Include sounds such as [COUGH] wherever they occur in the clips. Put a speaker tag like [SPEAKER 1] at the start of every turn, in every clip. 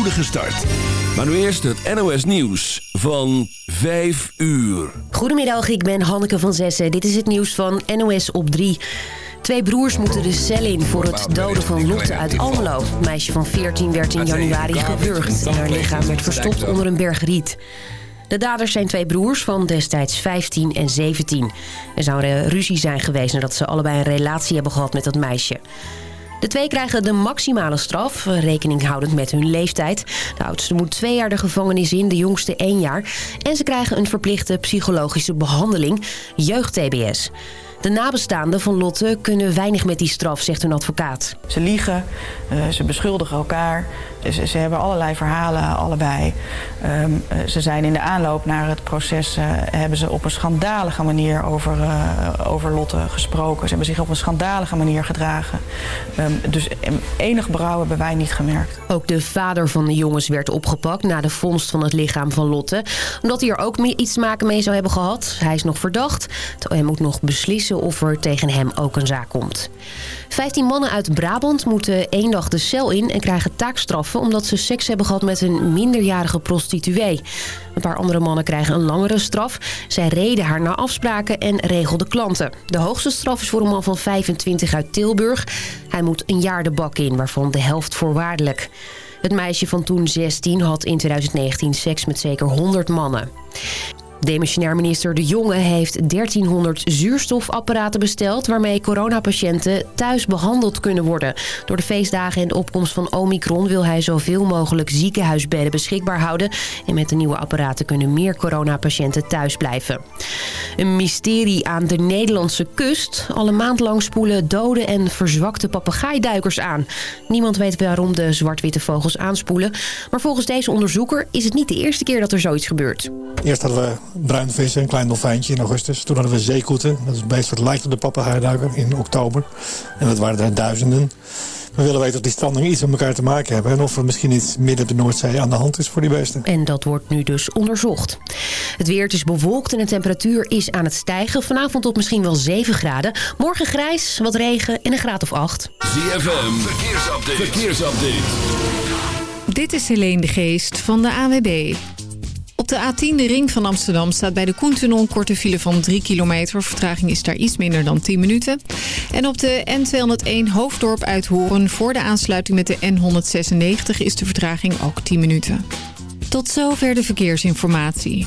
[SPEAKER 1] spoedige start. Maar nu eerst het NOS Nieuws van 5 uur.
[SPEAKER 2] Goedemiddag, ik ben Hanneke van Zessen. Dit is het nieuws van NOS op 3. Twee broers moeten de cel in voor het doden van Lotte uit Almelo. Het meisje van 14 werd in januari gewurgd en haar lichaam werd verstopt onder een berg riet. De daders zijn twee broers van destijds 15 en 17. Er zou een ruzie zijn geweest nadat ze allebei een relatie hebben gehad met dat meisje. De twee krijgen de maximale straf, rekening houdend met hun leeftijd. De oudste moet twee jaar de gevangenis in, de jongste één jaar. En ze krijgen een verplichte psychologische behandeling, jeugd-TBS. De nabestaanden van Lotte kunnen weinig met die straf, zegt hun advocaat.
[SPEAKER 3] Ze liegen, uh, ze beschuldigen elkaar. Ze, ze, hebben allerlei verhalen, allebei. Um, ze zijn in de aanloop naar het proces... Uh, hebben ze op een schandalige manier over, uh, over Lotte gesproken. Ze hebben zich op een schandalige manier gedragen. Um, dus enig berouw hebben wij niet gemerkt.
[SPEAKER 2] Ook de vader van de jongens werd opgepakt... na de vondst van het lichaam van Lotte. Omdat hij er ook iets te maken mee zou hebben gehad. Hij is nog verdacht. Hij moet nog beslissen of er tegen hem ook een zaak komt. 15 mannen uit Brabant moeten één dag de cel in en krijgen omdat ze seks hebben gehad met een minderjarige prostituee. Een paar andere mannen krijgen een langere straf. Zij reden haar naar afspraken en regelden klanten. De hoogste straf is voor een man van 25 uit Tilburg. Hij moet een jaar de bak in, waarvan de helft voorwaardelijk. Het meisje van toen 16 had in 2019 seks met zeker 100 mannen. Demissionair minister De Jonge heeft 1300 zuurstofapparaten besteld... waarmee coronapatiënten thuis behandeld kunnen worden. Door de feestdagen en de opkomst van Omicron... wil hij zoveel mogelijk ziekenhuisbedden beschikbaar houden. En met de nieuwe apparaten kunnen meer coronapatiënten thuis blijven. Een mysterie aan de Nederlandse kust. Alle maand lang spoelen dode en verzwakte papegaaiduikers aan. Niemand weet waarom de zwart-witte vogels aanspoelen. Maar volgens deze onderzoeker is het niet de eerste keer dat er zoiets gebeurt.
[SPEAKER 4] Eerst hadden we bruin vissen, een klein dolfijntje in augustus. Toen hadden we zeekoeten. Dat is een beest wat lijkt op de papegaaiduiker in oktober. En dat waren er duizenden. We willen weten of die strandingen iets met elkaar te maken hebben... en of er misschien iets midden de Noordzee aan de hand is voor die beesten.
[SPEAKER 2] En dat wordt nu dus onderzocht. Het weer is bewolkt en de temperatuur is aan het stijgen. Vanavond tot misschien wel 7 graden. Morgen grijs, wat regen en een graad of 8.
[SPEAKER 1] ZFM, verkeersupdate. verkeersupdate.
[SPEAKER 5] Dit is Helene de Geest van de AWB. De A10, de ring van Amsterdam, staat bij de Koentunnel korte file van 3 kilometer. Vertraging is daar iets minder dan 10 minuten. En op de N201 Hoofddorp uit Horen voor de aansluiting met de N196 is de vertraging ook 10 minuten. Tot zover de verkeersinformatie.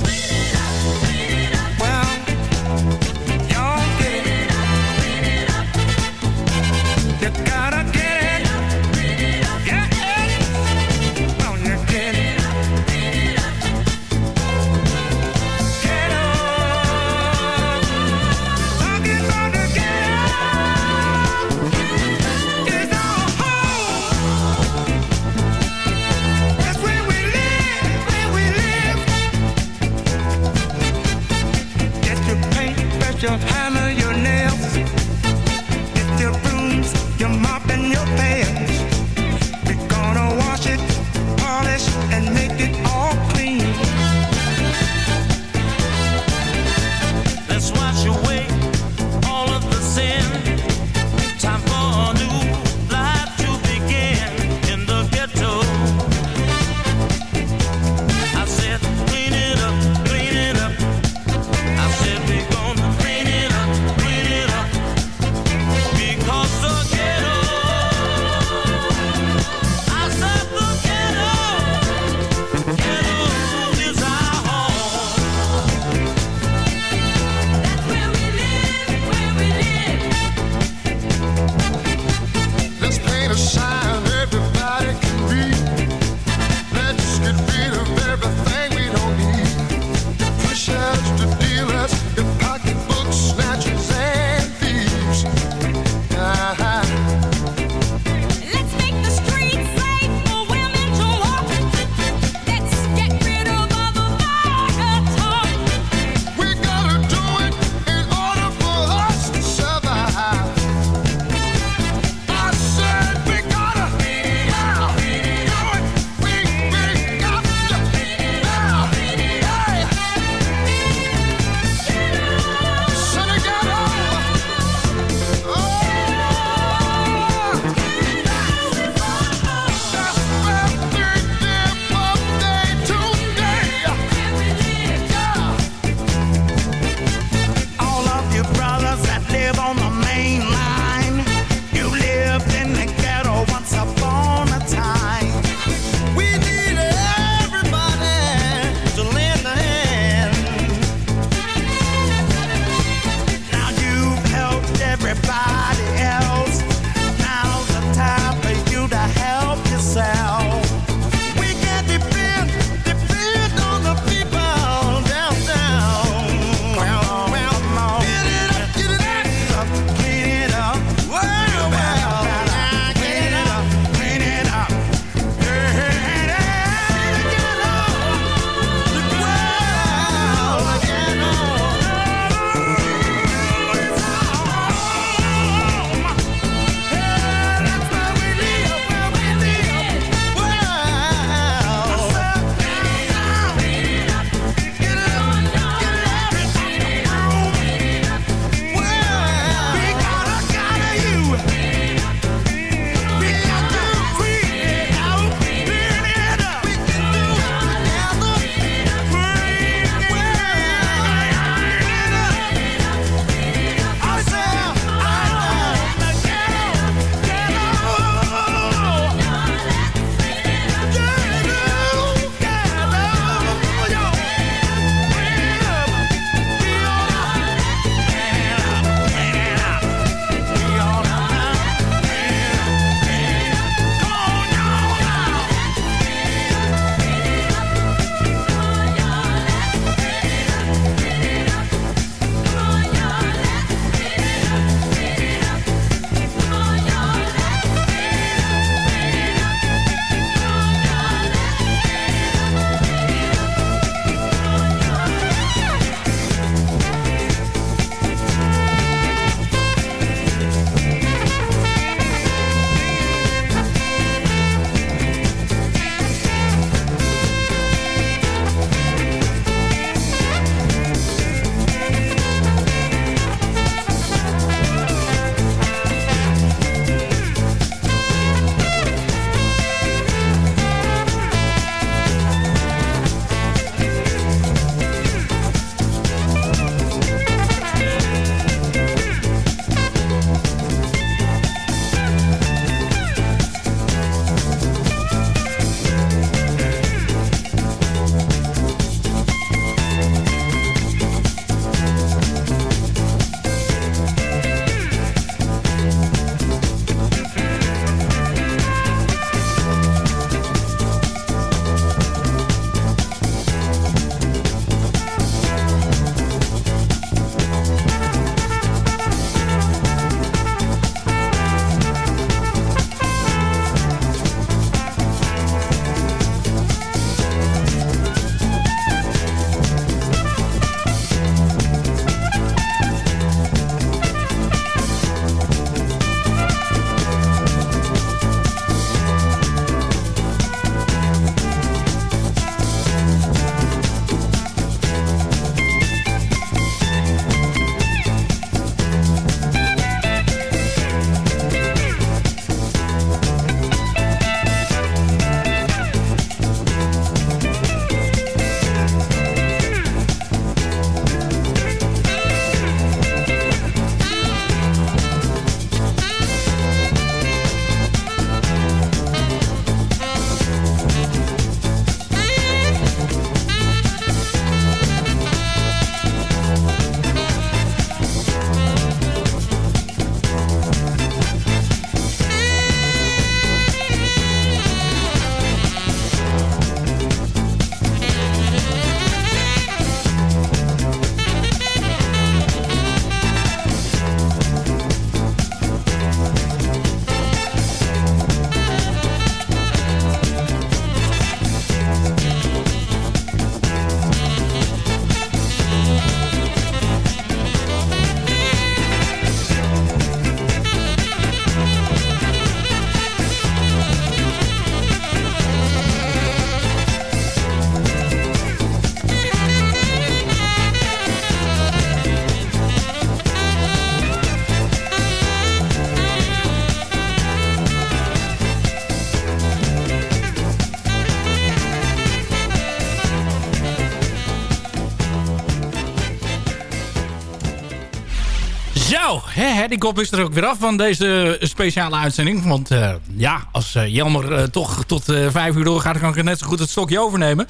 [SPEAKER 6] Kop is er ook weer af van deze speciale uitzending. Want uh, ja, als uh, Jelmer uh, toch tot vijf uur doorgaat... kan ik net zo goed het stokje overnemen.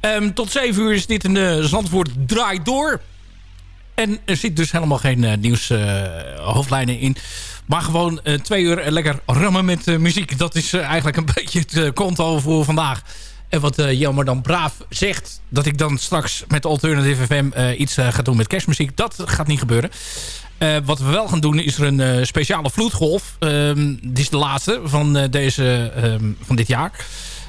[SPEAKER 6] Um, tot zeven uur is dit de Zandvoort Draai Door. En er zit dus helemaal geen nieuws hoofdlijnen in. Maar gewoon twee uur lekker rammen met muziek. Dat is eigenlijk een [LAUGHS] beetje het konto voor vandaag. En wat uh, Jelmer dan braaf zegt... dat ik dan straks met Alternative FM uh, iets ga doen met kerstmuziek... dat gaat niet gebeuren. Wat we wel gaan doen is er een speciale vloedgolf. Um, dit is de laatste van, deze, um, van dit jaar.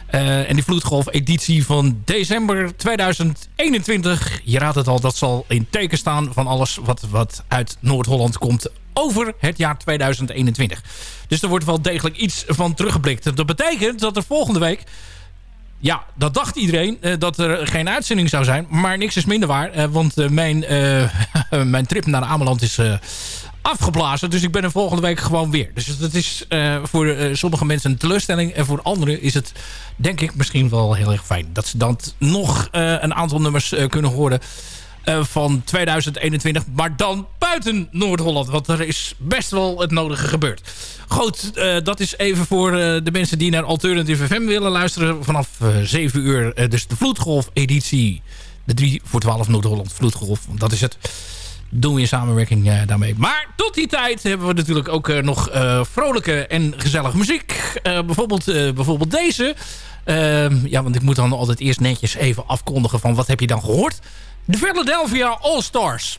[SPEAKER 6] en die vloedgolf-editie van december 2021... je raadt het al, dat zal in teken staan van alles... wat, wat uit Noord-Holland komt over het jaar 2021. Dus er wordt wel degelijk iets van teruggeblikt. Dat betekent dat er volgende week ja, dat dacht iedereen, uh, dat er geen uitzending zou zijn. Maar niks is minder waar. Uh, want uh, mijn, [LAUGHS] mijn trip naar Ameland is afgeblazen. Dus ik ben er volgende week gewoon weer. Dus dat is voor sommige mensen een teleurstelling. En voor anderen is het, denk ik, misschien wel heel erg fijn. Dat ze dan nog een aantal nummers kunnen horen van 2021. Maar dan buiten Noord-Holland. Want er is best wel het nodige gebeurd. Goed, uh, dat is even voor uh, de mensen die naar Alternative FM willen luisteren. Vanaf 7 uur dus de Vloedgolf-editie. De 3 voor 12 Noord-Holland Vloedgolf. Dat is het. Doen we in samenwerking daarmee. Maar tot die tijd hebben we natuurlijk ook nog vrolijke en gezellige muziek. bijvoorbeeld, bijvoorbeeld deze. Ehm, ja, want ik moet dan altijd eerst netjes even afkondigen van wat heb je dan gehoord. De Philadelphia All-Stars.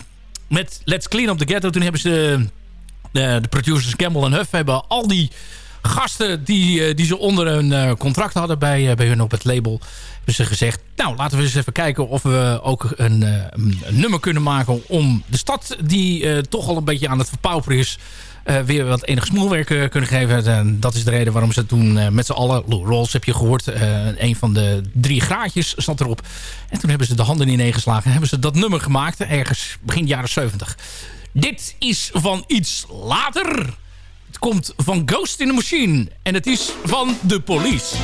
[SPEAKER 6] Met Let's Clean Up the Ghetto. Toen hebben ze... De, de producers Campbell en Huff hebben al die gasten die, eh, die ze onder een eh, contract hadden bij, eh, bij hun op het label... hebben ze gezegd, nou laten we eens even kijken of we ook een, een nummer kunnen maken... om de stad die toch al een beetje aan het verpauperen is... Uh, weer wat enig smoelwerk uh, kunnen geven. En dat is de reden waarom ze toen met z'n allen... Rolls heb je gehoord. een van de drie graadjes zat erop. En toen hebben ze de handen ineengeslagen. En hebben ze dat nummer gemaakt. Ergens begin jaren 70. Dit is van iets later. Het komt van Ghost in the Machine. En het is van de police.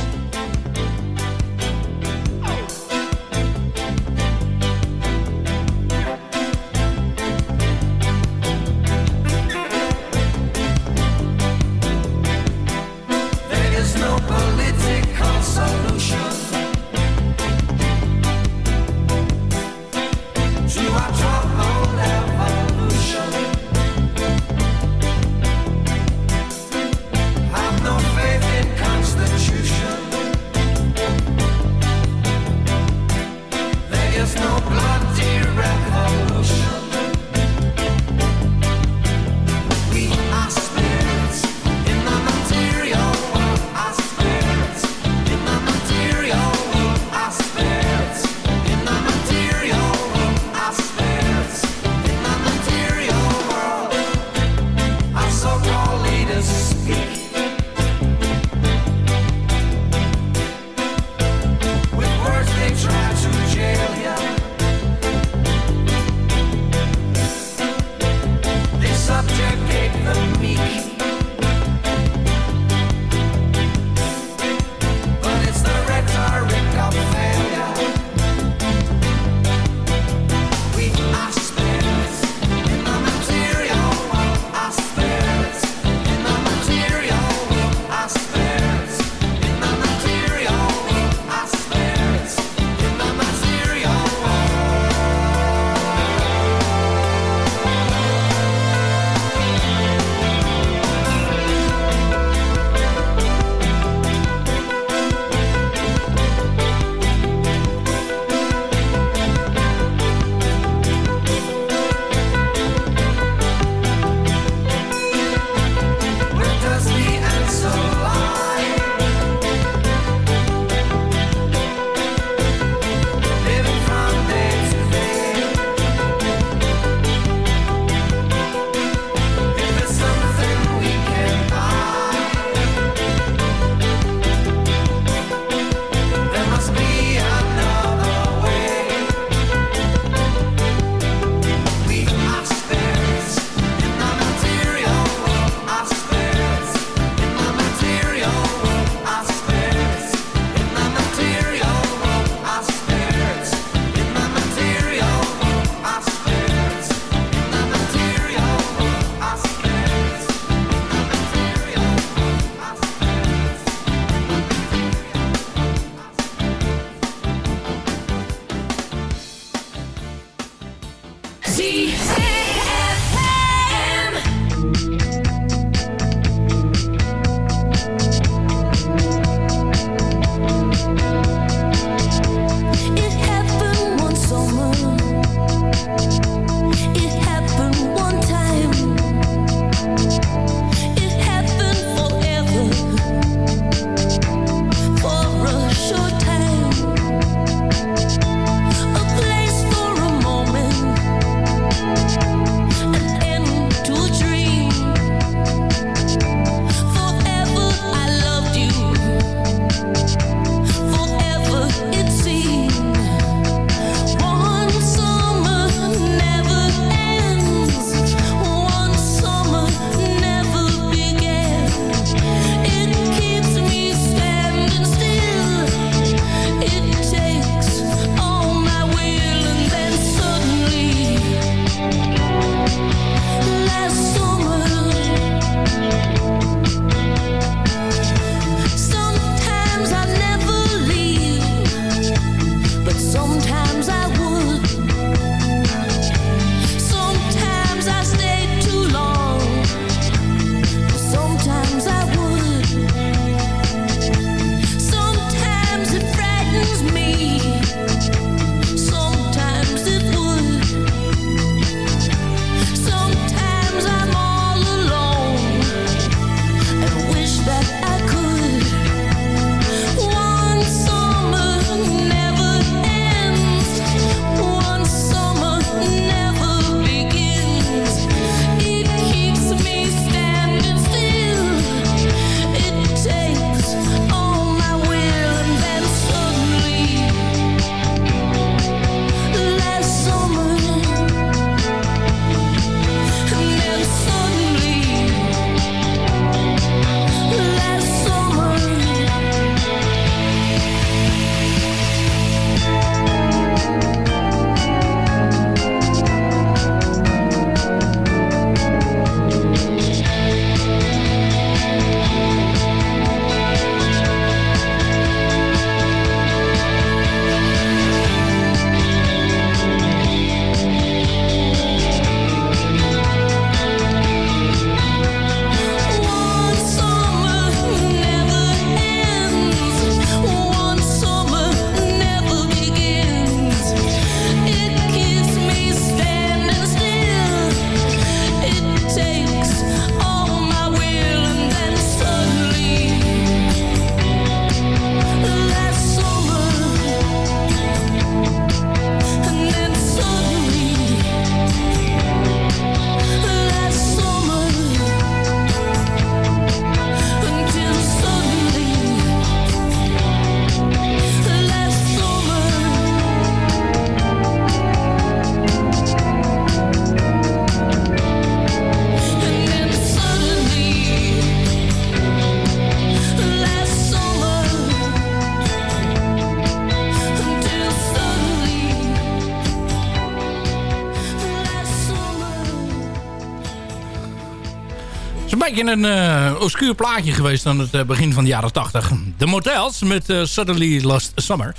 [SPEAKER 6] Beetje een uh, obscuur plaatje geweest aan het begin van de jaren 80. De Motels met Suddenly Last Summer.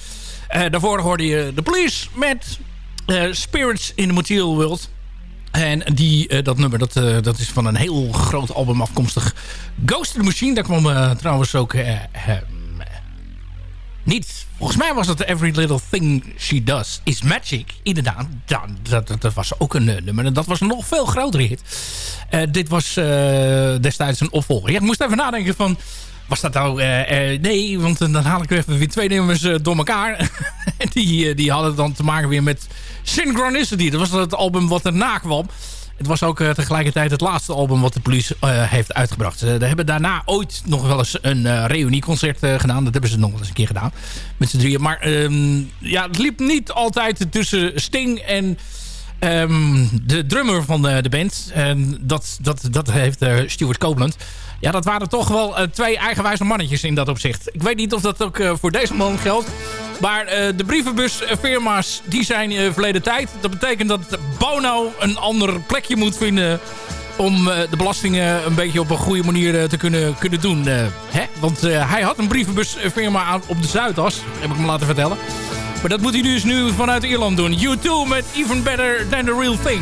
[SPEAKER 6] daarvoor hoorde je The Police met Spirits in the Material World. En die, dat nummer dat, dat is van een heel groot album afkomstig. Ghost in the Machine, daar kwam trouwens ook niet. Volgens mij was het Every Little Thing She Does Is Magic. Inderdaad, dat, dat, dat was ook een eh, nummer. En dat was een nog veel grotere hit. Uh, dit was uh, destijds een opvolger. Ik moest even nadenken van... Was dat nou... nee, want dan haal ik even weer twee nummers door elkaar. [LAUGHS] die, die hadden dan te maken weer met Synchronicity. Dat was het album wat erna kwam. Het was ook uh, tegelijkertijd het laatste album wat de police uh, heeft uitgebracht. Ze uh, hebben daarna ooit nog wel eens een uh, reunieconcert gedaan. Dat hebben ze nog wel eens een keer gedaan. Met z'n drieën. Maar um, ja, het liep niet altijd tussen Sting en um, de drummer van de, de band. En dat, dat, dat heeft Stuart Copeland. Ja, dat waren toch wel twee eigenwijze mannetjes in dat opzicht. Ik weet niet of dat ook voor deze man geldt. Maar uh, de brievenbusfirma's die zijn verleden tijd. Dat betekent dat Bono een ander plekje moet vinden om de belastingen een beetje op een goede manier te kunnen, kunnen doen. hè? Want hij had een brievenbusfirma op de Zuidas, heb ik me laten vertellen. Maar dat moet hij dus nu vanuit Ierland doen. U2 met Even Better Than The Real Thing.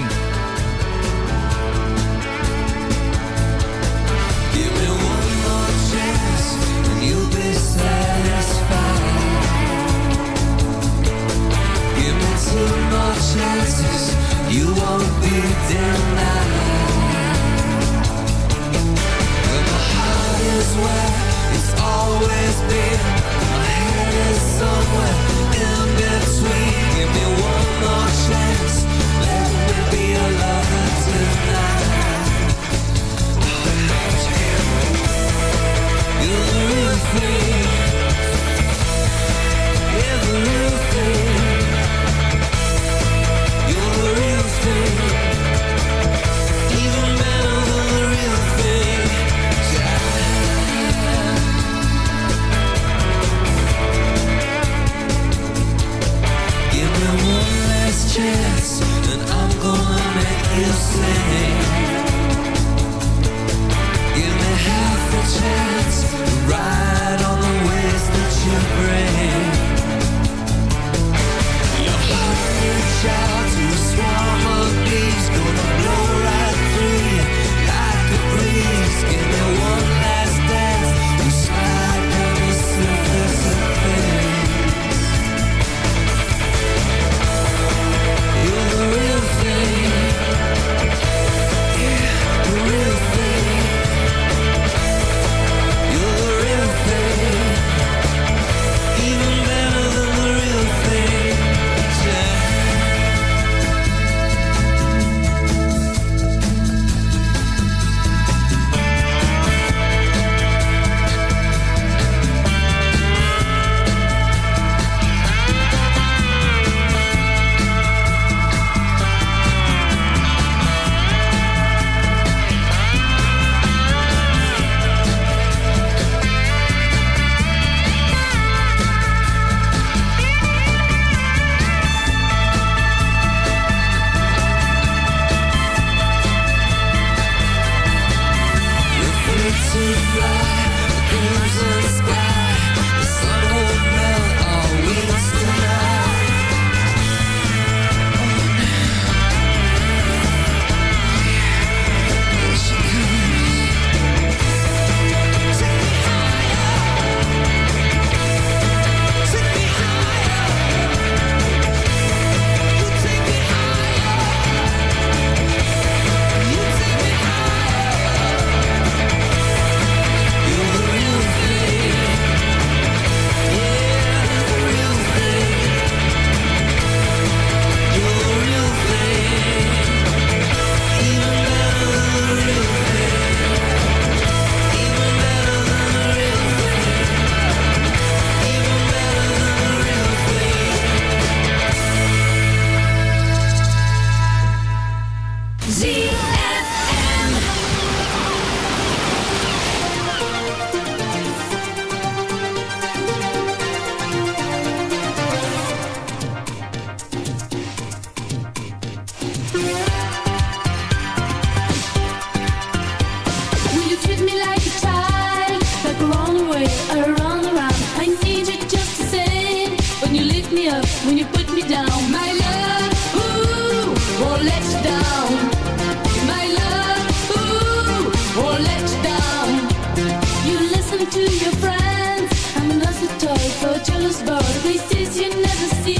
[SPEAKER 7] To your friends. I'm not a toy for jealous. They says you never see.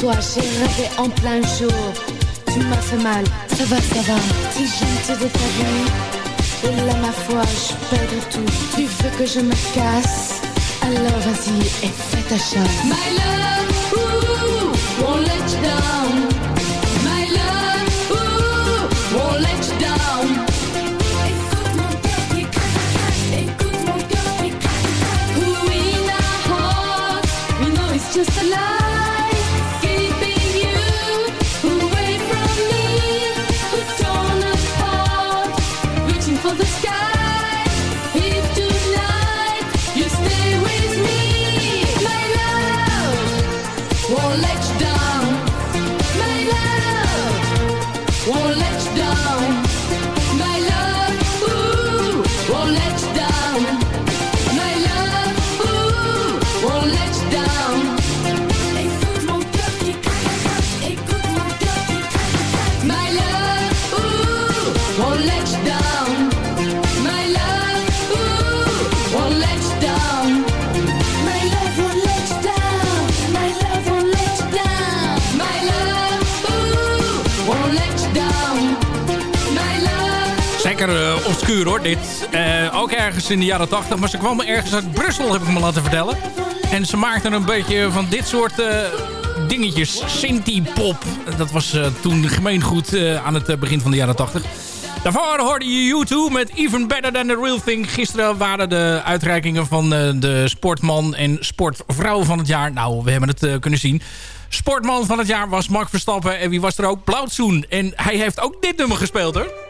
[SPEAKER 7] Toi, j'ai rêvé en plein jour. Tu m'as fait mal, ça va, ça va, si je de ta vie. Et là ma foi, je perdrai tout. Tu veux que je me casse, alors vas-y et fais ta chasse. My love, ooh, won't let you down. My love, ooh, won't let you down. Écoute mon cœur qui mon in our heart, we know it's just a lie.
[SPEAKER 6] Obscuur hoor, dit. Eh, ook ergens in de jaren 80. Maar ze kwam ergens uit Brussel, heb ik me laten vertellen. En ze maakten een beetje van dit soort eh, dingetjes. Sinti-pop. Dat was eh, toen gemeengoed aan het begin van de jaren 80. Daarvoor hoorde je U2 met Even Better Than The Real Thing. Gisteren waren de uitreikingen van de sportman en sportvrouw van het jaar. Nou, we hebben het kunnen zien. Sportman van het jaar was Mark Verstappen. En wie was er ook? Blauwtsoen. En hij heeft ook dit nummer gespeeld hoor.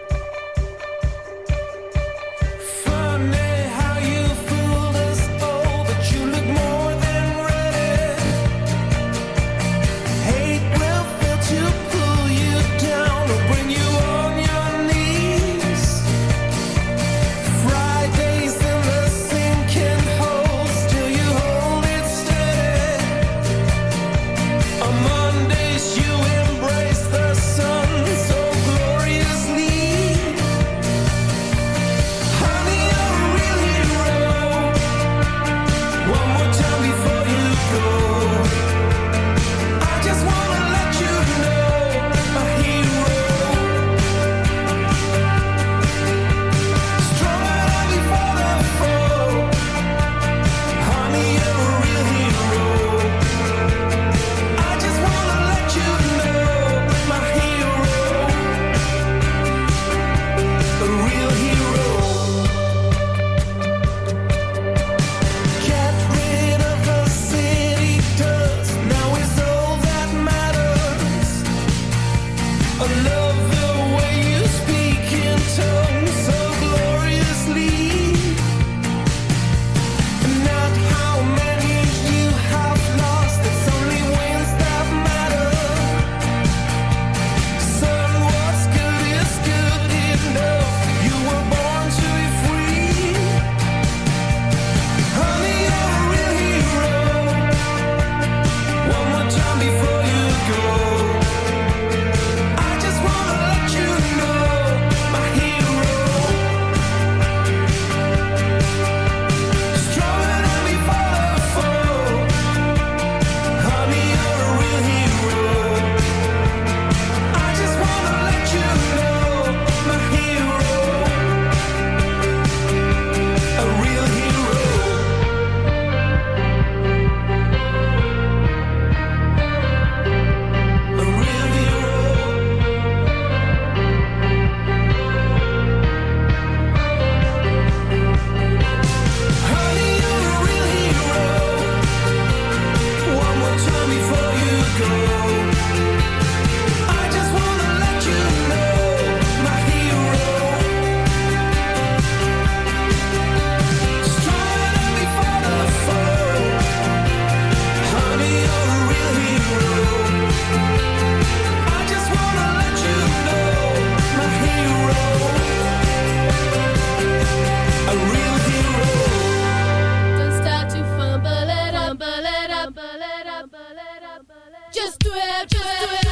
[SPEAKER 8] Just do it,
[SPEAKER 9] just
[SPEAKER 10] do it.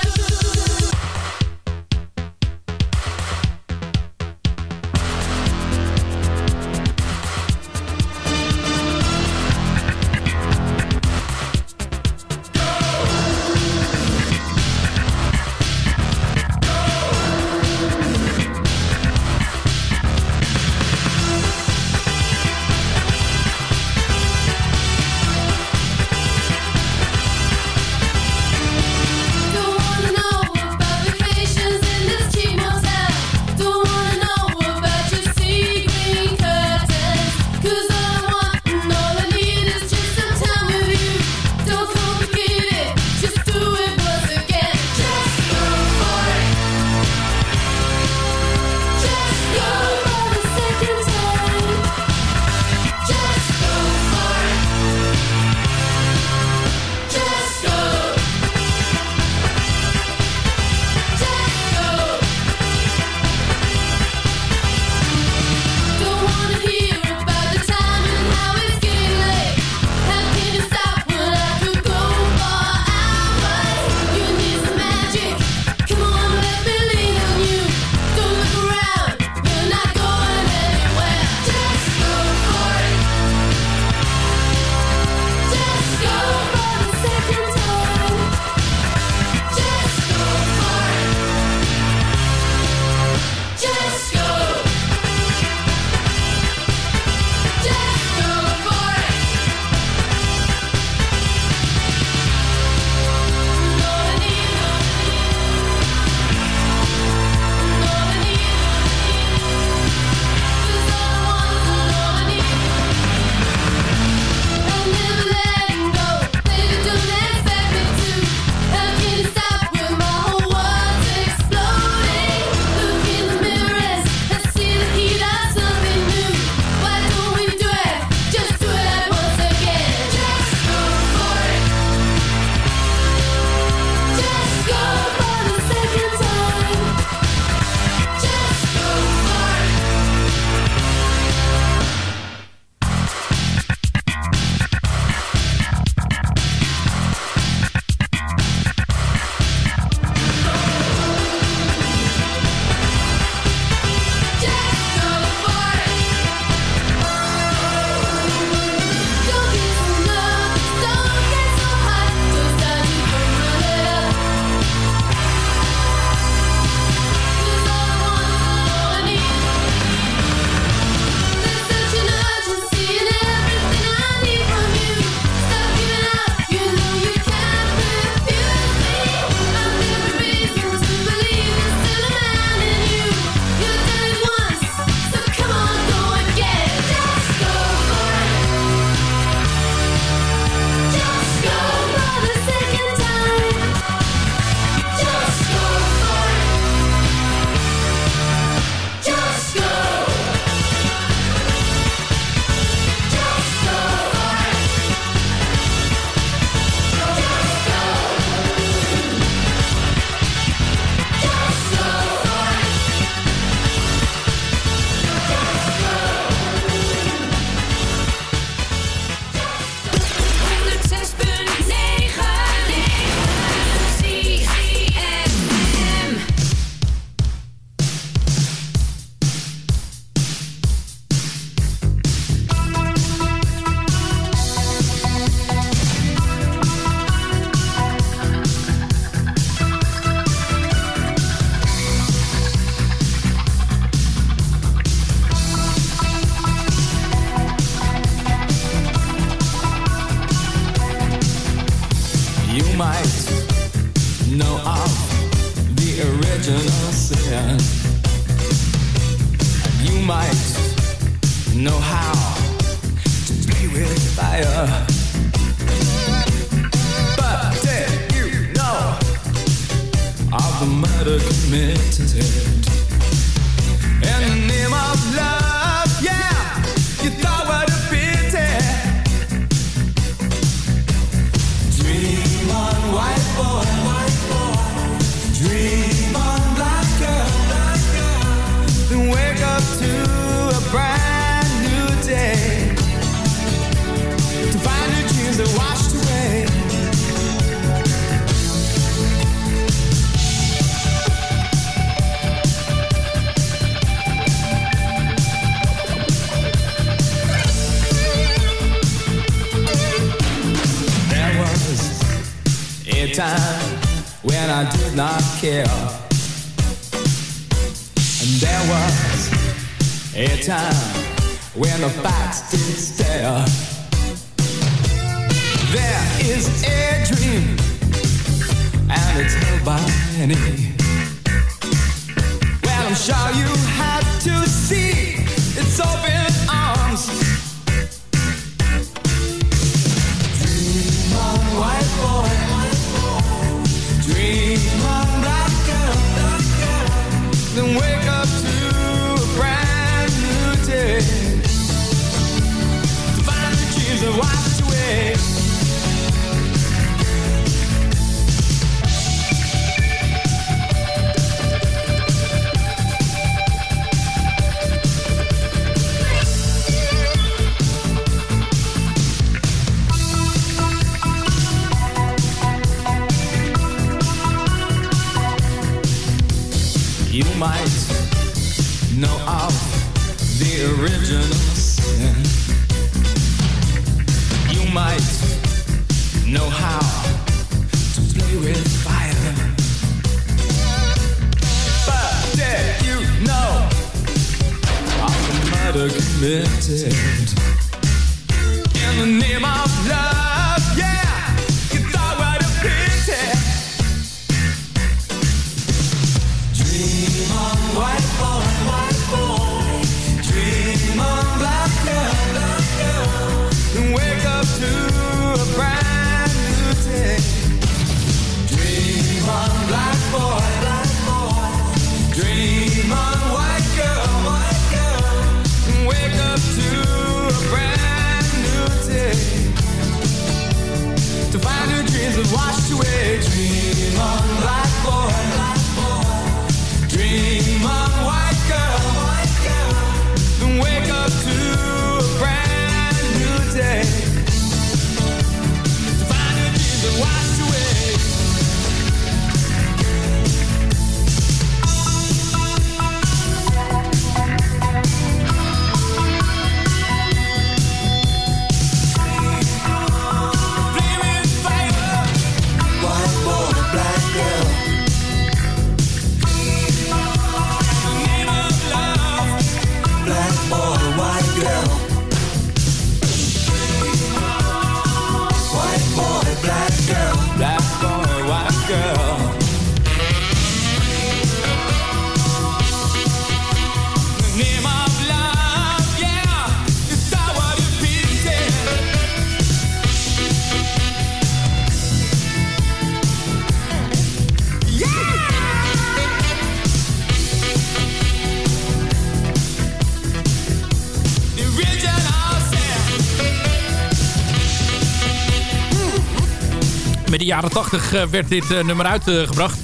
[SPEAKER 10] jaren 80 eh, werd dit eh, nummer uitgebracht.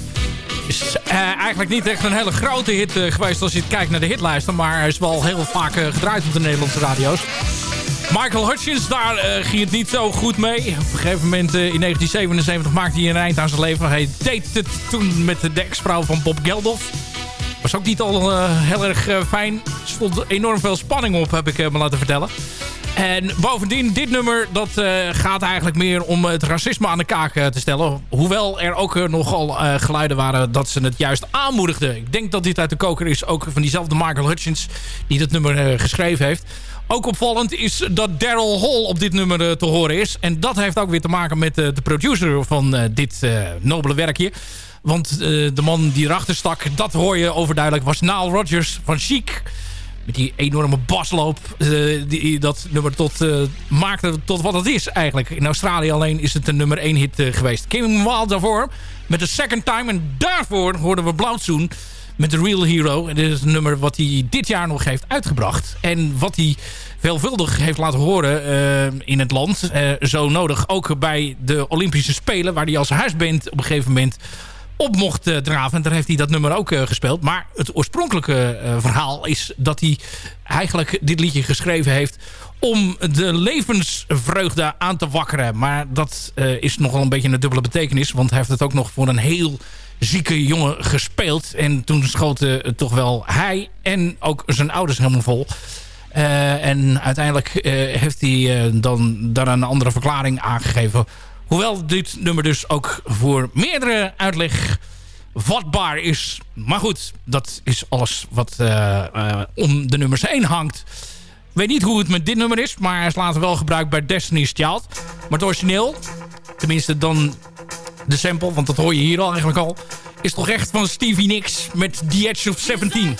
[SPEAKER 10] Is eh, eigenlijk niet echt een hele grote hit geweest als je kijkt naar de hitlijsten. Maar is wel heel vaak gedraaid op de Nederlandse radio's. Michael Hutchins, daar ging het niet zo goed mee. Op een gegeven moment in 1977 maakte hij een eind aan zijn leven. Hij deed het toen met de ex-vrouw van Bob Geldof. Was ook niet al heel erg fijn. Er stond enorm veel spanning op, heb ik me laten vertellen.
[SPEAKER 6] En bovendien, dit nummer dat eh, gaat eigenlijk meer om het racisme aan de kaak eh, te stellen. Hoewel er ook eh, nogal eh, geluiden waren dat ze het juist aanmoedigden. Ik denk dat dit uit de koker is, ook van diezelfde Michael Hutchins... die dat nummer geschreven heeft. Ook opvallend is dat Daryl Hall op dit nummer te horen is. En dat heeft ook weer te maken met de producer van dit nobele werkje. Want de man die erachter stak, dat hoor je overduidelijk... was Nile Rodgers van Chic met die enorme basloop eh, die dat nummer tot, eh, maakte tot wat het is eigenlijk. In Australië alleen is het een nummer 1 hit eh, geweest. Kim Wilde daarvoor met de Second Time. En daarvoor hoorden we Blauwzoen met The Real Hero. En dit is een nummer wat hij dit jaar nog heeft uitgebracht. En wat hij veelvuldig heeft laten horen in het land. Zo nodig ook bij de Olympische Spelen. Waar hij als huisband op een gegeven moment op mocht eh, draven. En daar heeft hij dat nummer ook eh, gespeeld. Maar het oorspronkelijke eh, verhaal is dat hij eigenlijk dit liedje geschreven heeft... om de levensvreugde aan te wakkeren. Maar dat is nogal een beetje een dubbele betekenis. Want hij heeft het ook nog voor een heel zieke jongen gespeeld. En toen schoten toch wel hij en ook zijn ouders helemaal vol... En uiteindelijk heeft hij dan daar een andere verklaring aangegeven. Hoewel dit nummer dus ook voor meerdere uitleg vatbaar is. Maar goed, dat is alles wat eh, eh, om de nummers heen hangt. Ik weet niet hoe het met dit nummer is, maar hij is later wel gebruikt bij Destiny's Child. Maar het origineel, tenminste dan de sample, want dat hoor je hier al eigenlijk al... is toch echt van Stevie Nicks met The Edge of 17.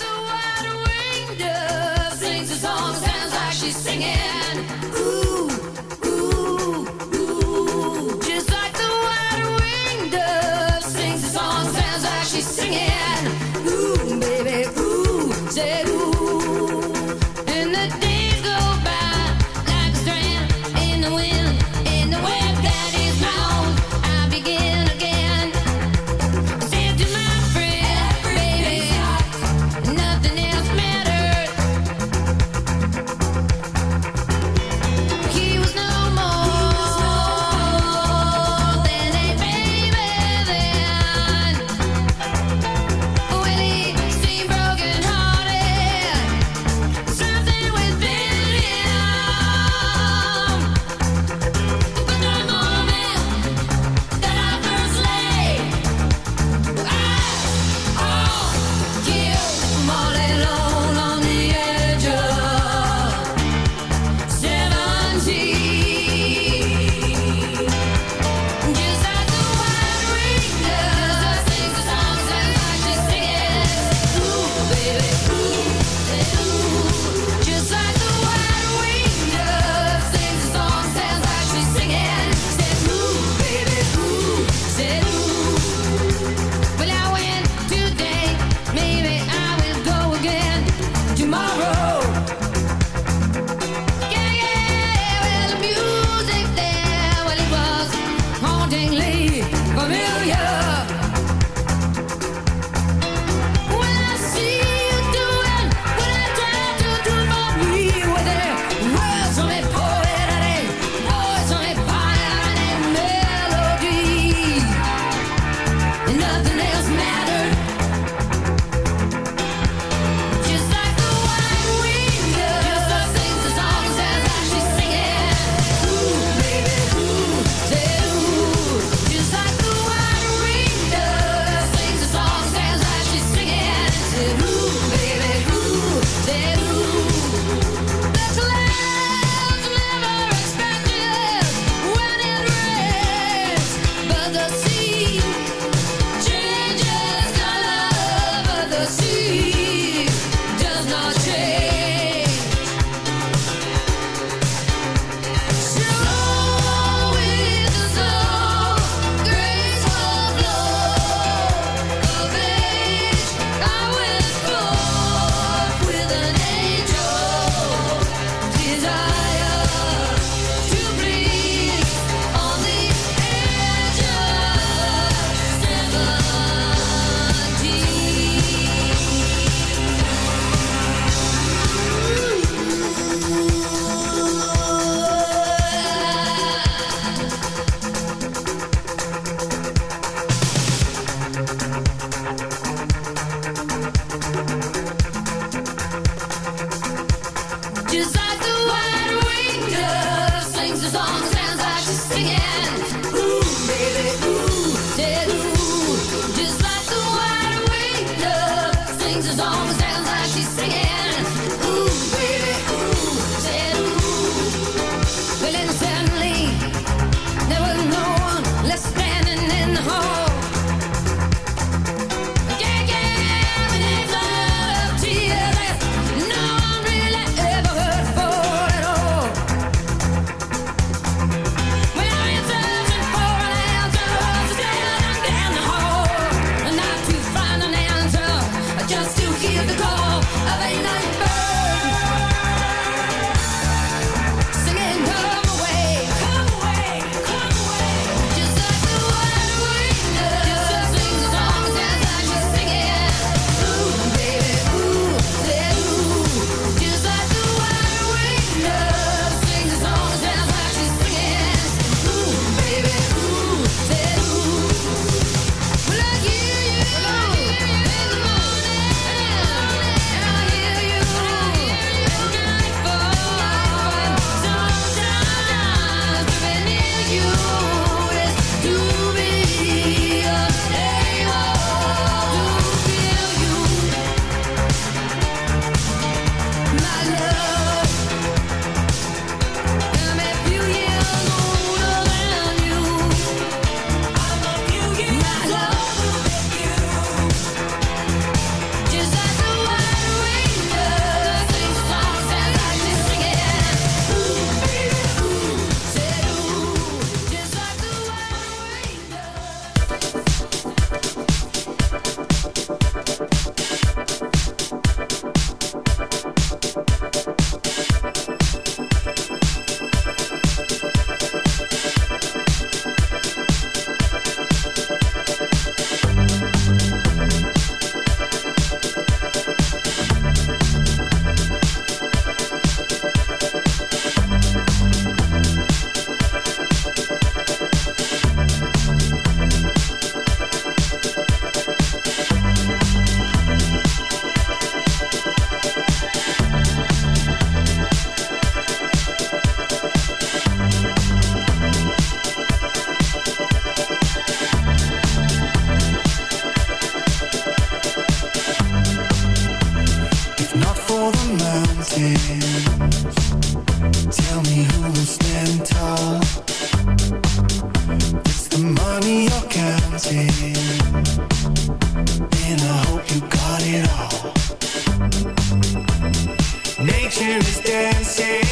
[SPEAKER 7] ciencia.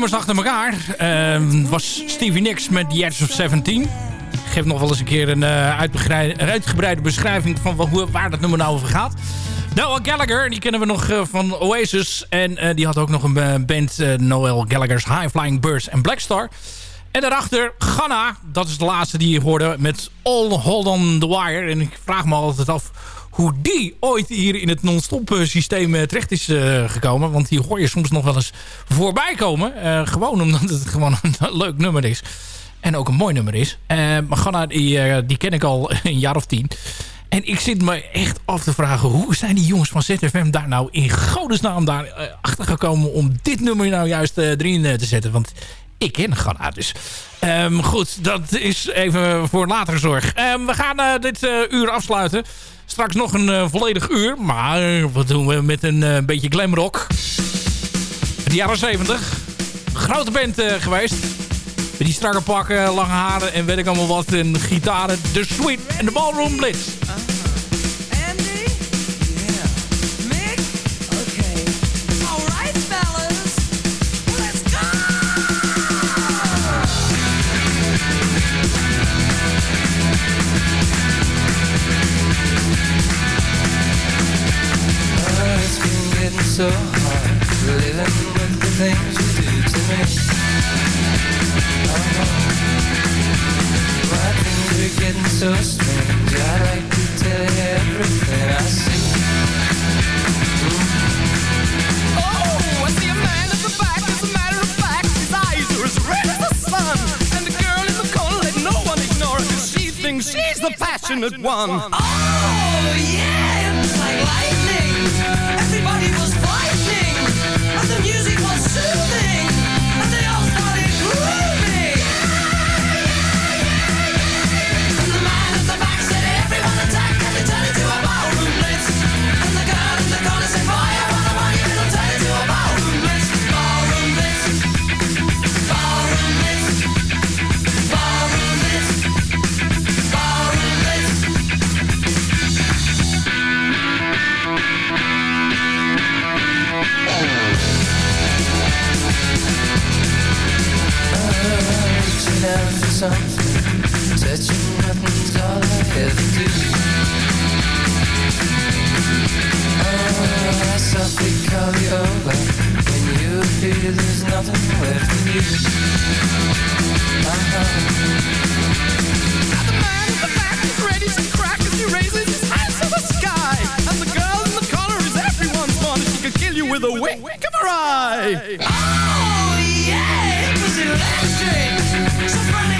[SPEAKER 7] Nummers achter elkaar. Ehm, was Stevie Nicks met The Edge of 17. Ik geef nog wel eens een keer een eh, uitgebreide beschrijving van hoe, waar dat nummer nou over gaat. Noel Gallagher, die kennen we nog eh, van Oasis. En eh, die had ook nog een band, Noel Gallagher's High Flying Birds en Blackstar. En daarachter Ghana, dat is de laatste die je hoorde met All Hold on the Wire. En ik vraag me altijd af hoe die ooit hier in het non-stop eh, systeem eh, terecht is eh, gekomen. Want die hoor je soms nog wel eens voorbij komen. Gewoon omdat het [LAUGHS] gewoon een leuk nummer is. En ook een mooi nummer is. Maar Ghana, die, die ken ik al [LAUGHS] een jaar of tien. En ik zit me echt af te vragen... hoe zijn die jongens van ZFM daar nou in godesnaam daar achter gekomen... om dit nummer nou juist erin te zetten? Want ik ken Ghana dus. Ehm, goed, dat is even voor latere zorg. Ehm, we gaan dit uur afsluiten. Straks nog een eh, volledig uur. Maar wat doen we met een eh, beetje glamrock? De jaren 70. Grote band eh, geweest. Met die strakke pakken, lange haren en weet ik allemaal wat. En gitaren. The Sweet en de Ballroom Blitz.
[SPEAKER 11] So hard living with the things you do to me. Oh, my things are getting so strange. I'd like to tell you everything I see.
[SPEAKER 12] Oh, I see a man at the back. As a matter of fact, his eyes are as red as the sun. And the girl in the corner, let no one ignore her. 'cause she thinks she's the passionate one. Oh, yeah,
[SPEAKER 7] Softly call you over when you feel there's nothing left in you. Uh-huh.
[SPEAKER 12] Now the man in the back is ready to crack as he raises his hands to the sky. And the girl in the corner is everyone's fun. She could kill you with a wink of her eye.
[SPEAKER 7] Oh, yeah, it was electric. So frantically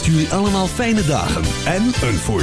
[SPEAKER 1] Wenst jullie allemaal fijne dagen en een voor